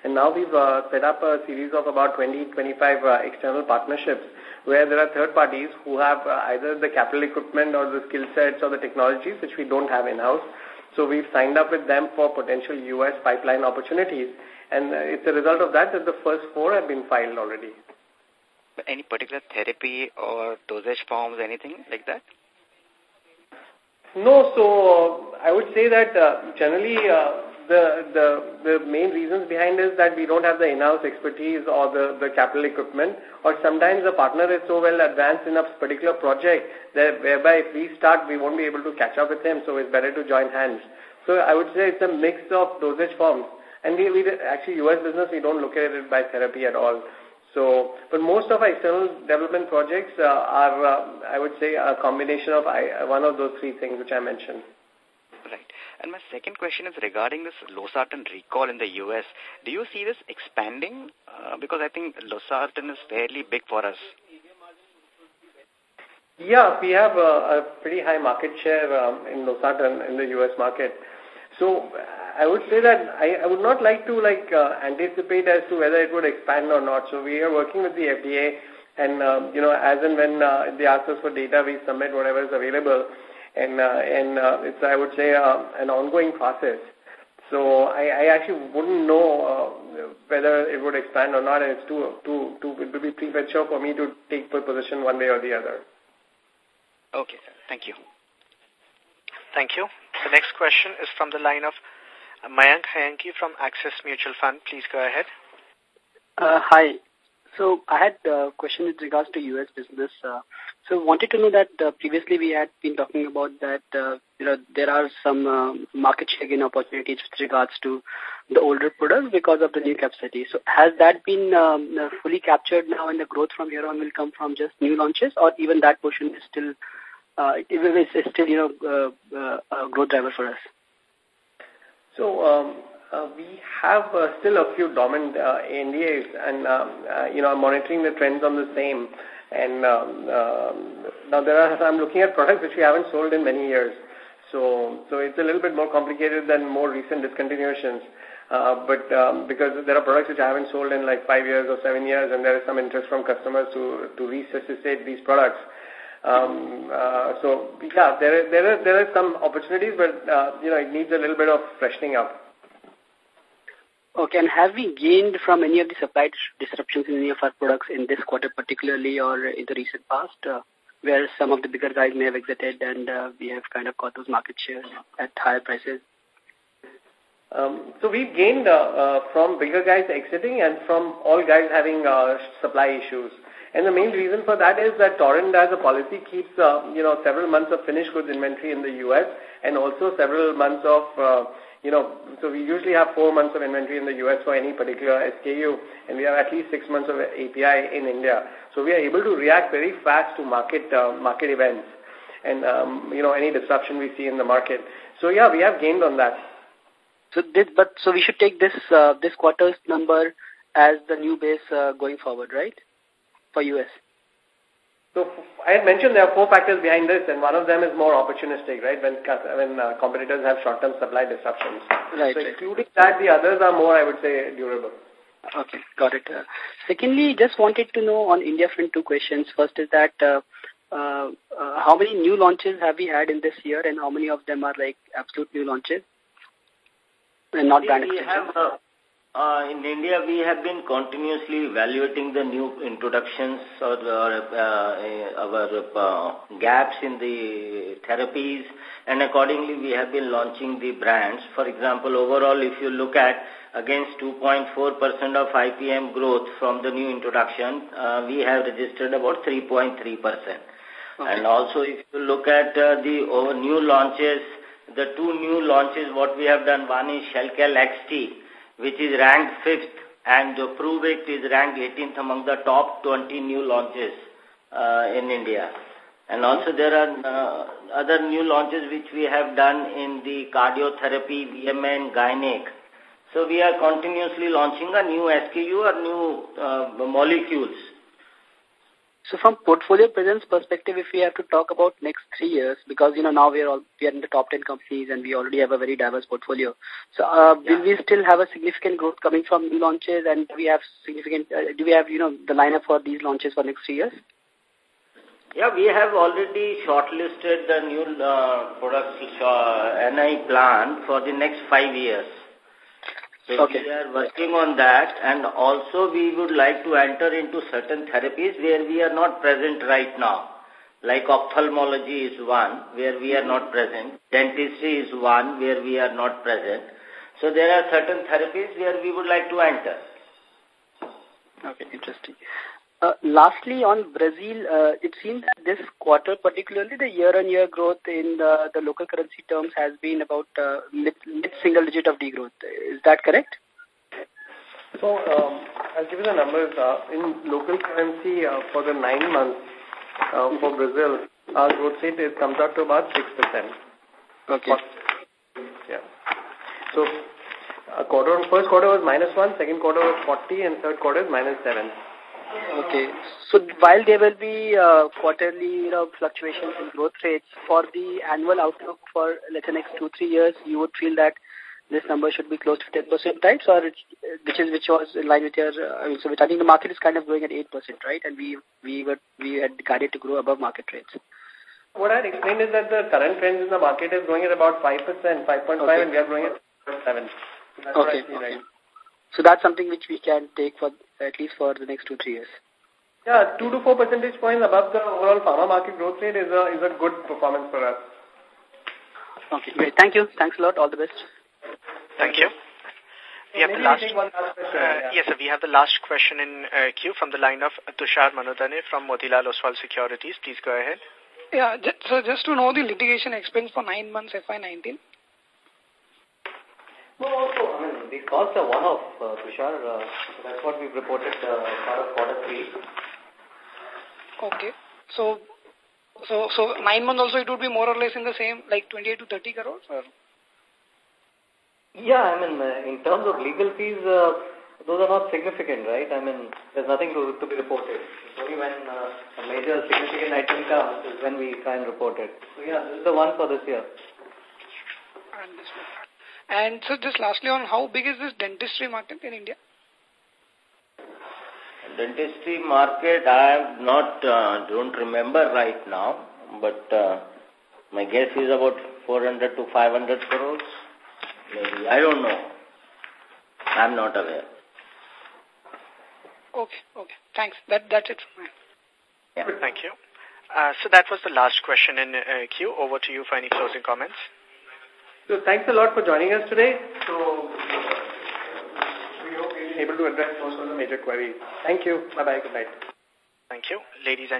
And now we've uh, set up a series of about 20, 25 uh, external partnerships where there are third parties who have uh, either the capital equipment or the skill sets or the technologies which we don't have in-house. So we've signed up with them for potential U.S. pipeline opportunities. And uh, it's a result of that that the first four have been filed already. Any particular therapy or dosage forms, anything like that? No, so uh, I would say that uh, generally uh, the, the, the main reasons behind is that we don't have the in-house expertise or the, the capital equipment or sometimes the partner is so well advanced in a particular project that whereby if we start we won't be able to catch up with him so it's better to join hands. So I would say it's a mix of dosage forms and we, we actually US business we don't look at it by therapy at all. So, but most of our external development projects uh, are, uh, I would say, a combination of I, one of those three things which I mentioned. Right. And my second question is regarding this losartan recall in the U.S. Do you see this expanding? Uh, because I think losartan is fairly big for us. Yeah, we have a, a pretty high market share um, in losartan in the U.S. market. So I would say that I, I would not like to like uh, anticipate as to whether it would expand or not. So we are working with the FDA and, um, you know, as and when uh, they ask us for data, we submit whatever is available and uh, and uh, it's I would say uh, an ongoing process. So I, I actually wouldn't know whether it would expand or not, and it's too too too it would be premature for me to take a position one way or the other. Okay. Thank you. Thank you. The next question is from the line of Mayank Hyanki from Axis Mutual Fund. Please go ahead. Uh, hi. So I had a question with regards to U.S. business. Uh, so wanted to know that uh, previously we had been talking about that uh, you know there are some uh, market share gain opportunities with regards to the older products because of the new capacity. So has that been um, uh, fully captured now and the growth from here on will come from just new launches or even that portion is still uh, is still you know uh, uh, a growth driver for us? So um, uh, we have uh, still a few dormant uh, NDAs and, um, uh, you know, monitoring the trends on the same. And um, uh, now there are, I'm looking at products which we haven't sold in many years. So, so it's a little bit more complicated than more recent discontinuations. Uh, but um, because there are products which I haven't sold in like five years or seven years, and there is some interest from customers to to resuscitate these products. Um, uh, so yeah, there are, there are there are some opportunities, but uh, you know it needs a little bit of freshening up. Okay, and have we gained from any of the supply disruptions in any of our products in this quarter particularly or in the recent past, uh, where some of the bigger guys may have exited and uh, we have kind of got those market shares at higher prices? Um, so we've gained uh, uh, from bigger guys exiting and from all guys having uh, supply issues. And the main reason for that is that Torrent as a policy keeps, uh, you know, several months of finished goods inventory in the U.S. and also several months of uh, you know, so we usually have four months of inventory in the US for any particular SKU, and we have at least six months of API in India. So we are able to react very fast to market uh, market events and, um, you know, any disruption we see in the market. So yeah, we have gained on that. So this, but so we should take this uh, this quarter's number as the new base uh, going forward, right? For US. So I had mentioned there are four factors behind this, and one of them is more opportunistic, right? When when uh, competitors have short-term supply disruptions. Right. So excluding that, the others are more, I would say, durable. Okay, got it. Uh, secondly, just wanted to know on India front two questions. First is that uh, uh, uh, how many new launches have we had in this year, and how many of them are like absolute new launches? and not brand we have, uh, uh, in India, we have been continuously evaluating the new introductions or uh, our uh, gaps in the therapies and accordingly we have been launching the brands. For example, overall if you look at against 2.4% of IPM growth from the new introduction, uh, we have registered about 3.3%. Okay. And also if you look at uh, the over new launches, the two new launches, what we have done, one is Shelcal XT, which is ranked 5th, and Provect is ranked 18th among the top 20 new launches uh, in India. And also there are uh, other new launches which we have done in the cardiotherapy, VMA and gynec. So we are continuously launching a new SKU or new uh, molecules so from portfolio presence perspective, if we have to talk about next three years, because, you know, now we are all, we are in the top 10 companies and we already have a very diverse portfolio. So, uh, yeah. will we still have a significant growth coming from new launches and do we have significant, uh, do we have, you know, the lineup for these launches for next three years? Yeah, we have already shortlisted the new uh, products uh, NI plan for the next five years. So okay. we are working on that and also we would like to enter into certain therapies where we are not present right now. Like ophthalmology is one where we are not present. Dentistry is one where we are not present. So there are certain therapies where we would like to enter. Okay, interesting. Uh, lastly, on Brazil, uh, it seems that this quarter, particularly the year-on-year -year growth in the, the local currency terms has been about uh, mid-single digit of degrowth. Is that correct? So, um, I'll give you the numbers. Uh, in local currency uh, for the nine months uh, for Brazil, our growth rate is, comes out to about 6%. Okay. Yeah. So, quarter, first quarter was minus 1, second quarter was 40, and third quarter is minus 7. Okay. So while there will be uh, quarterly you know, fluctuations in growth rates, for the annual outlook for let's say next two, three years, you would feel that this number should be close to 10% types or which is which was in line with your, uh, so which I think the market is kind of growing at 8%, right? And we, we were, we had guided to grow above market rates. What I explained is that the current trends in the market is growing at about 5%, 5.5 okay. and we are growing at 7 okay. okay. Right. So that's something which we can take for at least for the next two, three years. Yeah, two to four percentage points above the overall pharma market growth rate is a, is a good performance for us. Okay, great. Thank you. Thanks a lot. All the best. Thank you. We have the last, last uh, yeah. Yes, sir, we have the last question in uh, queue from the line of Tushar Manudhane from Motilal Oswal Securities. Please go ahead. Yeah, so just to know the litigation expense for nine months FY19. No, also, I mean, these costs are one-off, uh, Tushar. Uh, that's what we've reported uh, part of quarter three. Okay. So, so, so nine months also it would be more or less in the same, like 28 to 30 crores? Or? Yeah, I mean, uh, in terms of legal fees, uh, those are not significant, right? I mean, there's nothing to, to be reported. It's only when uh, a major significant item comes is when we try and report it. So, yeah, this is the one for this year. Understood. And so just lastly on how big is this dentistry market in India? Dentistry market, I am not, uh, don't remember right now, but uh, my guess is about 400 to 500 crores. Maybe, I don't know. I'm not aware. Okay, okay. Thanks. That, that's it from me. Yeah. Thank you. Uh, so that was the last question in uh, queue. Over to you for any closing comments. So thanks a lot for joining us today. So we hope we've been able to address most of the major queries. Thank you. Bye-bye. Good night. Thank you. Ladies and